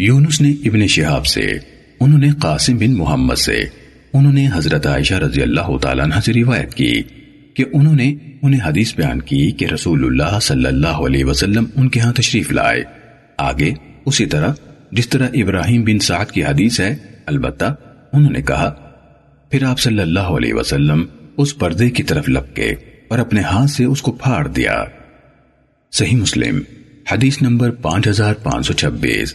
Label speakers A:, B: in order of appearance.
A: یونس نے ابن شہاب سے، انہوں نے قاسم بن محمد سے، انہوں نے حضرت عائشہ رضی اللہ تعالیٰ عنہ سے روایت کی کہ انہوں نے انہیں حدیث بیان کی کہ رسول اللہ صلی اللہ علیہ وسلم ان کے ہاں تشریف لائے۔ آگے اسی طرح جس طرح ابراہیم بن سعد کی حدیث ہے، البتہ انہوں نے کہا، پھر آپ صلی اللہ علیہ وسلم اس پردے کی طرف لپکے اور اپنے ہاتھ سے اس کو پھاڑ دیا۔ صحیح مسلم، حدیث نمبر پانچ ہزار پانچ سو چھبیس۔